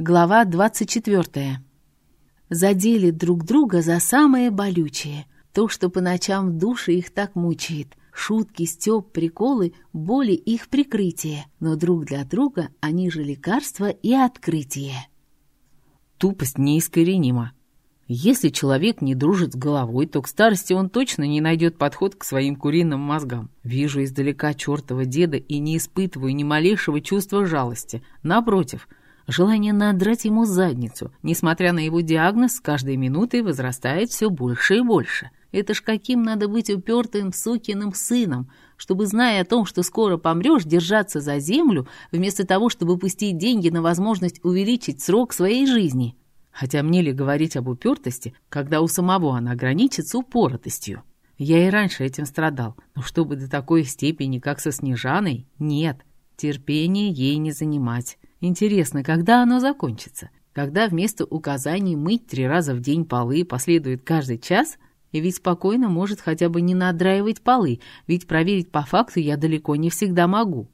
Глава 24. Задели друг друга за самое болючее. То, что по ночам в душе их так мучает. Шутки, стёб, приколы, боли их прикрытие. Но друг для друга они же лекарство и открытие. Тупость неискоренима. Если человек не дружит с головой, то к старости он точно не найдет подход к своим куриным мозгам. Вижу издалека чертова деда и не испытываю ни малейшего чувства жалости. Напротив — Желание надрать ему задницу, несмотря на его диагноз, с каждой минутой возрастает все больше и больше. Это ж каким надо быть упертым сукиным сыном, чтобы, зная о том, что скоро помрешь, держаться за землю, вместо того, чтобы пустить деньги на возможность увеличить срок своей жизни. Хотя мне ли говорить об упертости, когда у самого она граничится упоротостью? Я и раньше этим страдал, но чтобы до такой степени, как со Снежаной, нет, терпение ей не занимать. Интересно, когда оно закончится? Когда вместо указаний мыть три раза в день полы последует каждый час? И ведь спокойно может хотя бы не надраивать полы, ведь проверить по факту я далеко не всегда могу.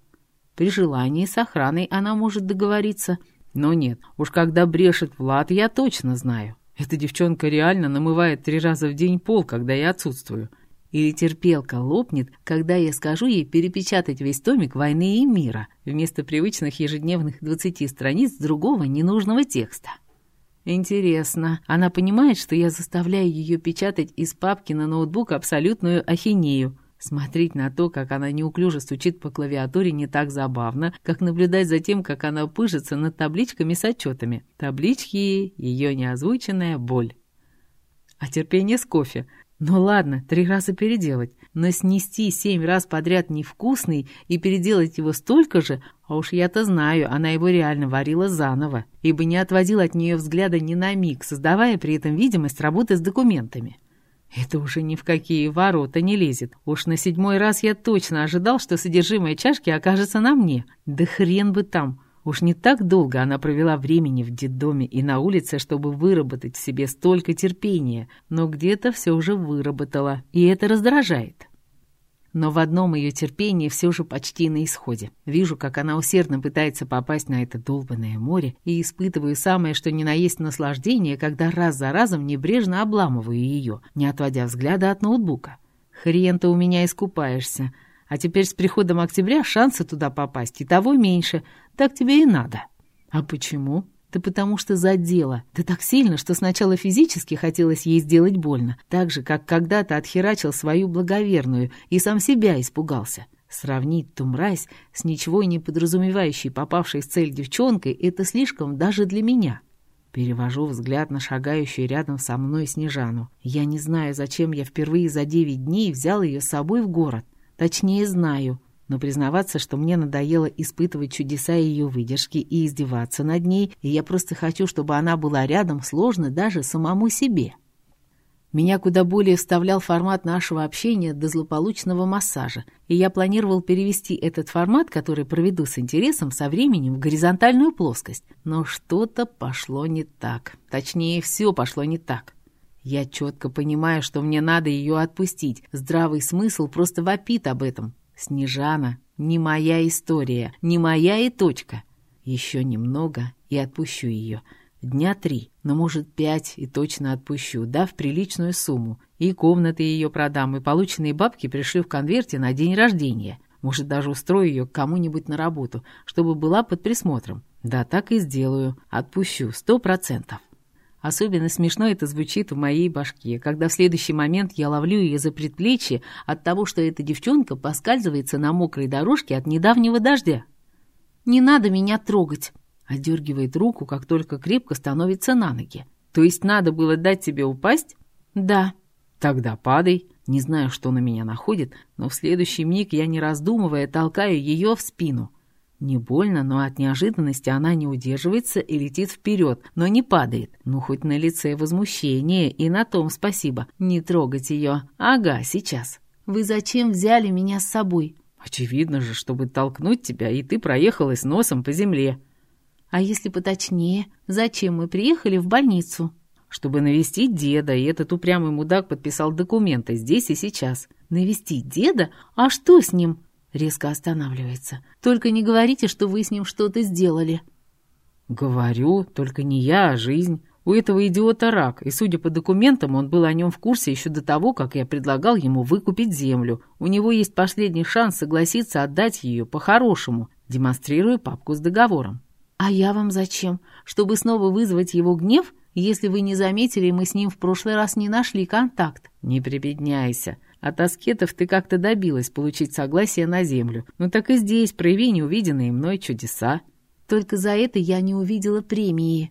При желании с охраной она может договориться. Но нет, уж когда брешет Влад, я точно знаю. Эта девчонка реально намывает три раза в день пол, когда я отсутствую. Или терпелка лопнет, когда я скажу ей перепечатать весь томик «Войны и мира» вместо привычных ежедневных 20 страниц другого ненужного текста. Интересно, она понимает, что я заставляю ее печатать из папки на ноутбук абсолютную ахинею. Смотреть на то, как она неуклюже стучит по клавиатуре, не так забавно, как наблюдать за тем, как она пыжится над табличками с отчетами. Таблички — ее неозвученная боль. А терпение с кофе. Ну ладно, три раза переделать, но снести семь раз подряд невкусный и переделать его столько же, а уж я-то знаю, она его реально варила заново, ибо не отводила от нее взгляда ни на миг, создавая при этом видимость работы с документами. Это уже ни в какие ворота не лезет. Уж на седьмой раз я точно ожидал, что содержимое чашки окажется на мне. Да хрен бы там. Уж не так долго она провела времени в детдоме и на улице, чтобы выработать в себе столько терпения, но где-то все уже выработала, и это раздражает. Но в одном ее терпении все же почти на исходе. Вижу, как она усердно пытается попасть на это долбанное море, и испытываю самое, что ни на есть наслаждение, когда раз за разом небрежно обламываю ее, не отводя взгляда от ноутбука. «Хрен ты у меня искупаешься!» А теперь с приходом октября шансы туда попасть и того меньше, так тебе и надо. А почему? Да потому что задела. Да так сильно, что сначала физически хотелось ей сделать больно, так же, как когда-то отхерачил свою благоверную и сам себя испугался. Сравнить ту мразь с ничего не подразумевающей попавшей в цель девчонкой — это слишком даже для меня. Перевожу взгляд на шагающую рядом со мной Снежану. Я не знаю, зачем я впервые за девять дней взял ее с собой в город. Точнее, знаю но признаваться, что мне надоело испытывать чудеса ее выдержки и издеваться над ней, и я просто хочу, чтобы она была рядом, сложно даже самому себе. Меня куда более вставлял формат нашего общения до злополучного массажа, и я планировал перевести этот формат, который проведу с интересом, со временем в горизонтальную плоскость. Но что-то пошло не так. Точнее, все пошло не так. Я четко понимаю, что мне надо ее отпустить. Здравый смысл просто вопит об этом. Снежана, не моя история, не моя и точка. Еще немного и отпущу ее. Дня три, но, может, пять и точно отпущу, дав приличную сумму. И комнаты ее продам, и полученные бабки пришлю в конверте на день рождения. Может, даже устрою ее к кому-нибудь на работу, чтобы была под присмотром. Да, так и сделаю. Отпущу, сто процентов. Особенно смешно это звучит в моей башке, когда в следующий момент я ловлю ее за предплечье от того, что эта девчонка поскальзывается на мокрой дорожке от недавнего дождя. «Не надо меня трогать», — одергивает руку, как только крепко становится на ноги. «То есть надо было дать тебе упасть?» «Да». «Тогда падай». Не знаю, что на меня находит, но в следующий миг я, не раздумывая, толкаю ее в спину. Не больно, но от неожиданности она не удерживается и летит вперед, но не падает. Ну, хоть на лице возмущение, и на том спасибо. Не трогать ее. Ага, сейчас. «Вы зачем взяли меня с собой?» «Очевидно же, чтобы толкнуть тебя, и ты проехалась носом по земле». «А если поточнее, зачем мы приехали в больницу?» «Чтобы навестить деда, и этот упрямый мудак подписал документы здесь и сейчас». «Навестить деда? А что с ним?» Резко останавливается. «Только не говорите, что вы с ним что-то сделали». Говорю, только не я, а жизнь. У этого идиота рак, и, судя по документам, он был о нем в курсе еще до того, как я предлагал ему выкупить землю. У него есть последний шанс согласиться отдать ее по-хорошему, демонстрируя папку с договором. «А я вам зачем? Чтобы снова вызвать его гнев? Если вы не заметили, мы с ним в прошлый раз не нашли контакт». «Не прибедняйся. От аскетов ты как-то добилась получить согласие на землю. Ну так и здесь прояви неувиденные мной чудеса». «Только за это я не увидела премии».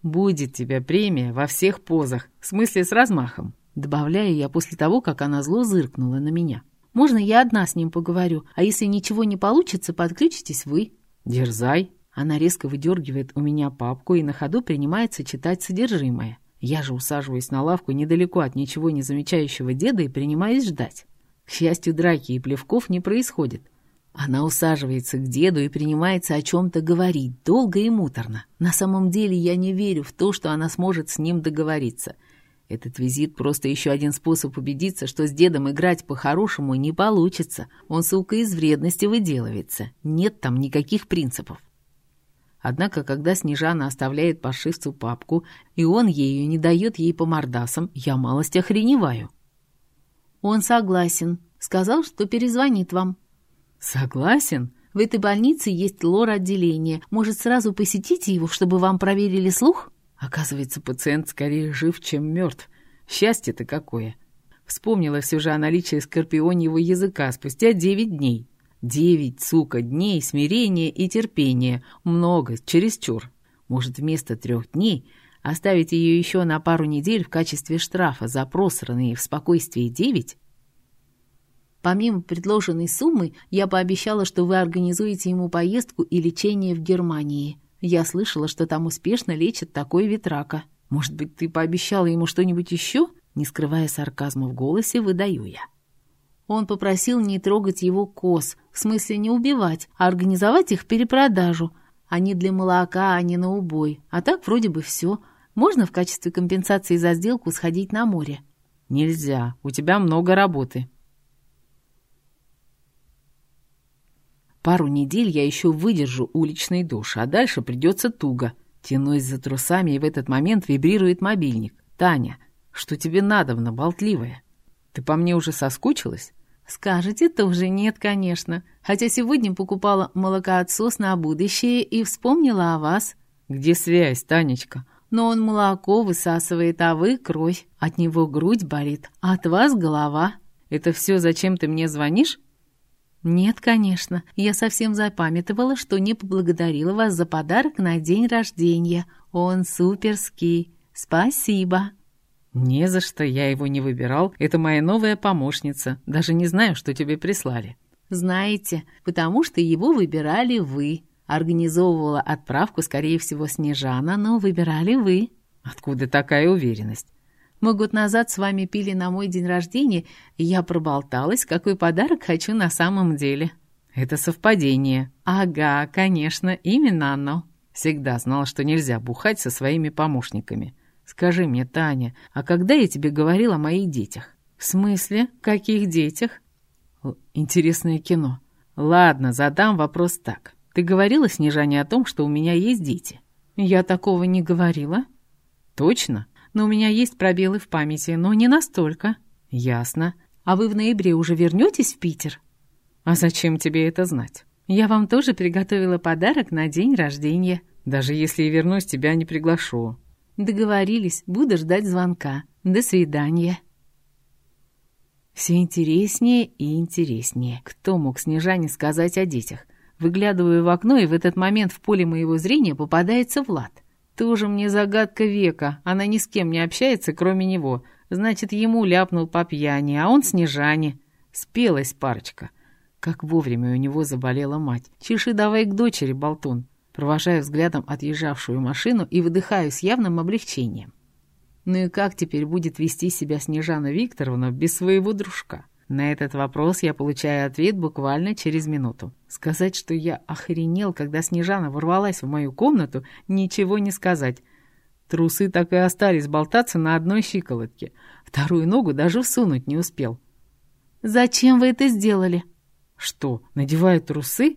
«Будет тебе премия во всех позах, в смысле с размахом», добавляю я после того, как она зло зыркнула на меня. «Можно я одна с ним поговорю, а если ничего не получится, подключитесь вы?» «Дерзай». Она резко выдергивает у меня папку и на ходу принимается читать содержимое. Я же усаживаюсь на лавку недалеко от ничего не замечающего деда и принимаюсь ждать. К счастью, драки и плевков не происходит. Она усаживается к деду и принимается о чем-то говорить, долго и муторно. На самом деле я не верю в то, что она сможет с ним договориться. Этот визит просто еще один способ убедиться, что с дедом играть по-хорошему не получится. Он, сука, из вредности выделывается. Нет там никаких принципов. Однако, когда Снежана оставляет паршивцу папку, и он ею не дает ей по мордасам, я малость охреневаю. «Он согласен. Сказал, что перезвонит вам», «Согласен. В этой больнице есть лор-отделение. Может, сразу посетите его, чтобы вам проверили слух?» Оказывается, пациент скорее жив, чем мертв. Счастье-то какое! Вспомнила все же о наличии скорпионьего языка спустя девять дней. Девять, сука, дней смирения и терпения. Много, чересчур. Может, вместо трех дней оставить ее еще на пару недель в качестве штрафа за просранные в спокойствии девять? Помимо предложенной суммы, я пообещала, что вы организуете ему поездку и лечение в Германии. Я слышала, что там успешно лечат такой ветрака. Может быть, ты пообещала ему что-нибудь еще?» Не скрывая сарказма в голосе, выдаю я. Он попросил не трогать его коз, в смысле не убивать, а организовать их перепродажу. Они для молока, а не на убой. А так вроде бы все. Можно в качестве компенсации за сделку сходить на море? Нельзя, у тебя много работы. Пару недель я еще выдержу уличный душ, а дальше придется туго. Тянусь за трусами, и в этот момент вибрирует мобильник. «Таня, что тебе надобно, болтливая? Ты по мне уже соскучилась?» «Скажете тоже нет, конечно. Хотя сегодня покупала молокоотсос на будущее и вспомнила о вас». «Где связь, Танечка?» «Но он молоко высасывает, а вы — кровь. От него грудь болит, а от вас голова». «Это все, зачем ты мне звонишь?» «Нет, конечно. Я совсем запамятовала, что не поблагодарила вас за подарок на день рождения. Он суперский. Спасибо». «Не за что, я его не выбирал. Это моя новая помощница. Даже не знаю, что тебе прислали». «Знаете, потому что его выбирали вы. Организовывала отправку, скорее всего, Снежана, но выбирали вы». «Откуда такая уверенность?» Мы год назад с вами пили на мой день рождения, и я проболталась, какой подарок хочу на самом деле». «Это совпадение». «Ага, конечно, именно оно». Всегда знал, что нельзя бухать со своими помощниками. Скажи мне, Таня, а когда я тебе говорил о моих детях? В смысле? Каких детях? Интересное кино. Ладно, задам вопрос так. Ты говорила Снежане о том, что у меня есть дети? Я такого не говорила. Точно? но у меня есть пробелы в памяти, но не настолько». «Ясно. А вы в ноябре уже вернетесь в Питер?» «А зачем тебе это знать?» «Я вам тоже приготовила подарок на день рождения». «Даже если и вернусь, тебя не приглашу». «Договорились, буду ждать звонка. До свидания». Все интереснее и интереснее. Кто мог Снежане сказать о детях? Выглядываю в окно, и в этот момент в поле моего зрения попадается Влад. Тоже мне загадка века. Она ни с кем не общается, кроме него. Значит, ему ляпнул по пьяни, а он Снежане. Спелась парочка. Как вовремя у него заболела мать. Чеши давай к дочери, болтун. Провожаю взглядом отъезжавшую машину и выдыхаю с явным облегчением. Ну и как теперь будет вести себя Снежана Викторовна без своего дружка? На этот вопрос я получаю ответ буквально через минуту. Сказать, что я охренел, когда Снежана ворвалась в мою комнату, ничего не сказать. Трусы так и остались болтаться на одной щиколотке. Вторую ногу даже всунуть не успел. «Зачем вы это сделали?» «Что, надеваю трусы?»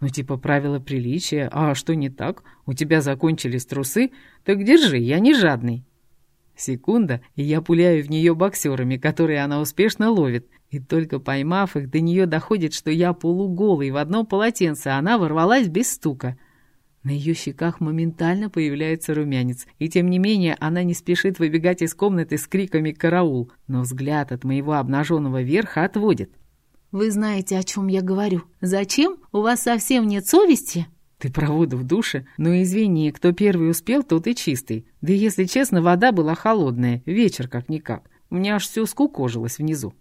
Ну, типа правила приличия. А что не так? У тебя закончились трусы? Так держи, я не жадный. Секунда, и я пуляю в нее боксерами, которые она успешно ловит. И только поймав их, до нее доходит, что я полуголый в одном полотенце, а она ворвалась без стука. На ее щеках моментально появляется румянец, и тем не менее она не спешит выбегать из комнаты с криками «Караул!», но взгляд от моего обнаженного верха отводит. «Вы знаете, о чем я говорю. Зачем? У вас совсем нет совести?» «Ты про воду в душе? Ну извини, кто первый успел, тот и чистый. Да если честно, вода была холодная, вечер как-никак. У меня аж все скукожилось внизу».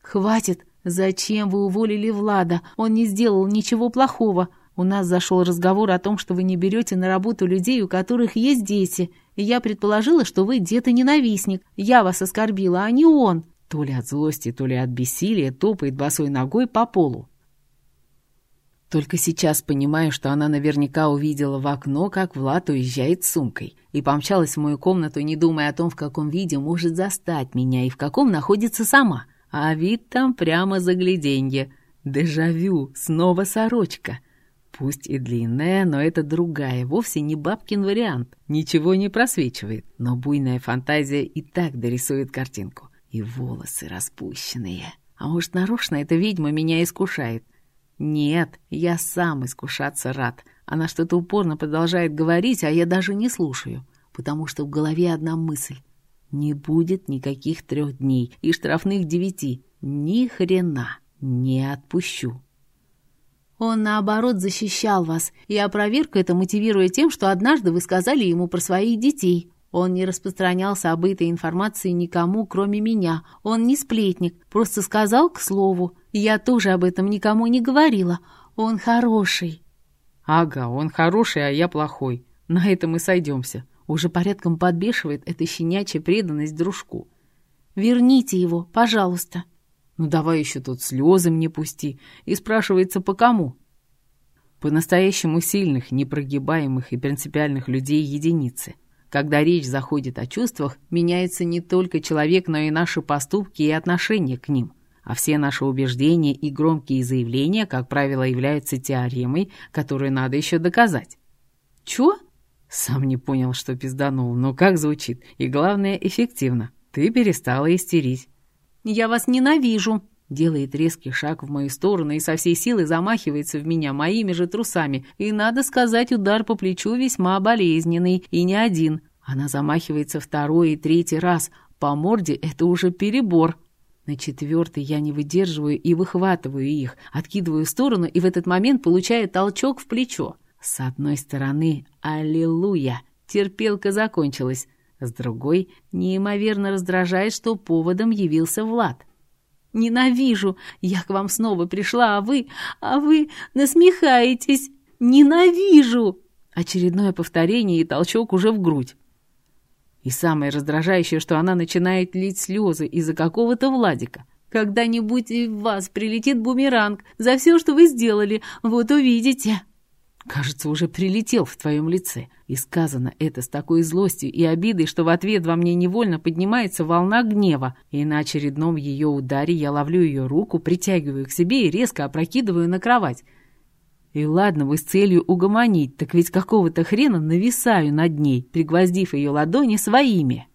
«Хватит! Зачем вы уволили Влада? Он не сделал ничего плохого. У нас зашел разговор о том, что вы не берете на работу людей, у которых есть дети. И я предположила, что вы где-то-ненавистник. Я вас оскорбила, а не он. То ли от злости, то ли от бессилия топает босой ногой по полу. Только сейчас понимаю, что она наверняка увидела в окно, как Влад уезжает с сумкой, и помчалась в мою комнату, не думая о том, в каком виде может застать меня и в каком находится сама. А вид там прямо загляденье. Дежавю, снова сорочка — Пусть и длинная, но это другая, вовсе не бабкин вариант. Ничего не просвечивает, но буйная фантазия и так дорисует картинку. И волосы распущенные. А может, нарочно эта ведьма меня искушает? Нет, я сам искушаться рад. Она что-то упорно продолжает говорить, а я даже не слушаю, потому что в голове одна мысль. Не будет никаких трех дней и штрафных девяти. Ни хрена не отпущу. Он, наоборот, защищал вас, и опроверг это, мотивируя тем, что однажды вы сказали ему про своих детей. Он не распространялся об этой информации никому, кроме меня. Он не сплетник, просто сказал к слову. Я тоже об этом никому не говорила. Он хороший». «Ага, он хороший, а я плохой. На этом и сойдемся». Уже порядком подбешивает эта щенячья преданность дружку. «Верните его, пожалуйста». Ну давай еще тут слезы мне пусти. И спрашивается, по кому? По-настоящему сильных, непрогибаемых и принципиальных людей единицы. Когда речь заходит о чувствах, меняется не только человек, но и наши поступки и отношения к ним. А все наши убеждения и громкие заявления, как правило, являются теоремой, которую надо еще доказать. Чё? Сам не понял, что пизданул, но как звучит. И главное, эффективно. Ты перестала истерить. «Я вас ненавижу!» Делает резкий шаг в мою сторону и со всей силы замахивается в меня моими же трусами. И, надо сказать, удар по плечу весьма болезненный, и не один. Она замахивается второй и третий раз. По морде это уже перебор. На четвертый я не выдерживаю и выхватываю их, откидываю в сторону и в этот момент получаю толчок в плечо. С одной стороны, аллилуйя, терпелка закончилась. С другой, неимоверно раздражает, что поводом явился Влад. «Ненавижу! Я к вам снова пришла, а вы... а вы насмехаетесь! Ненавижу!» Очередное повторение и толчок уже в грудь. И самое раздражающее, что она начинает лить слезы из-за какого-то Владика. «Когда-нибудь и в вас прилетит бумеранг за все, что вы сделали, вот увидите!» Кажется, уже прилетел в твоем лице. И сказано это с такой злостью и обидой, что в ответ во мне невольно поднимается волна гнева. И на очередном ее ударе я ловлю ее руку, притягиваю к себе и резко опрокидываю на кровать. И ладно вы с целью угомонить, так ведь какого-то хрена нависаю над ней, пригвоздив ее ладони своими.